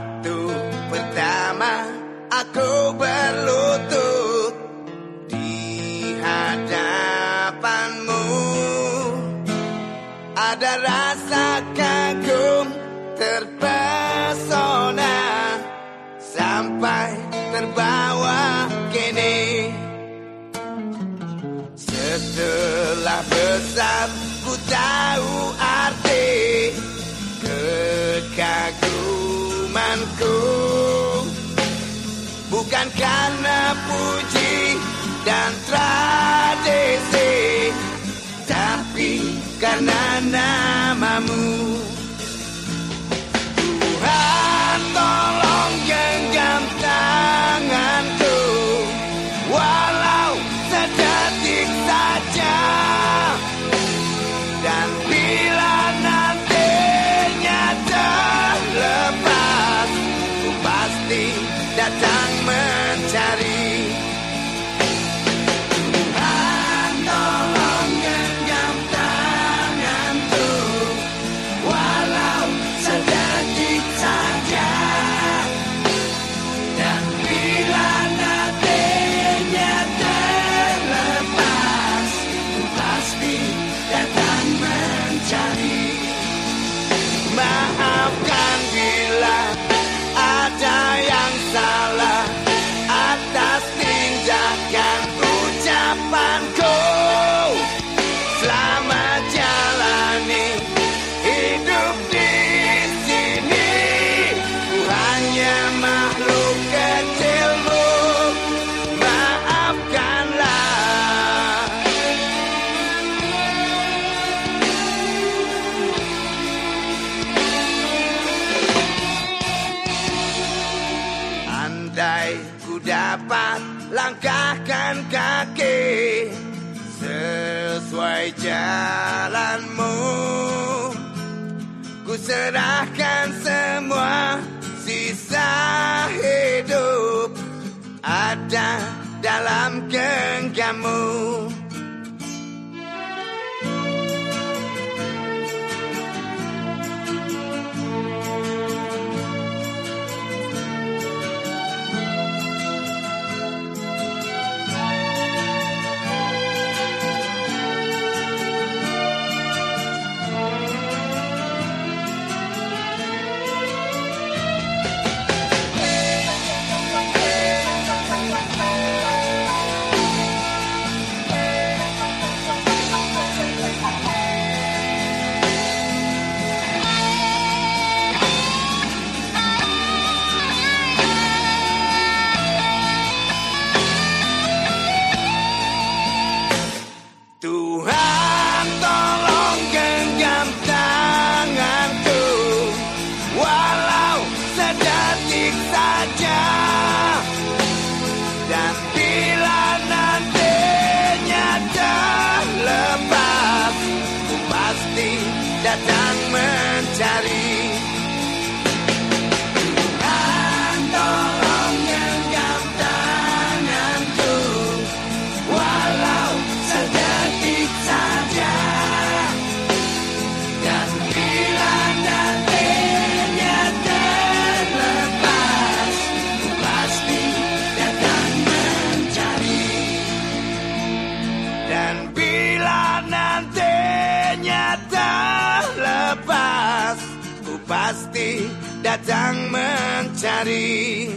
Waktu pertama aku berlutut di hadapanmu. Ada rasa kagum terpesona Sampai terbawa kini. Setelah besar ku tahu arti Bukan karena puji dan terang. datang mencari. dapat langkahkan kaki sesuai jalanmu? Ku serahkan semua sisa hidup ada dalam genggammu datang mencari. pasti datang mencari.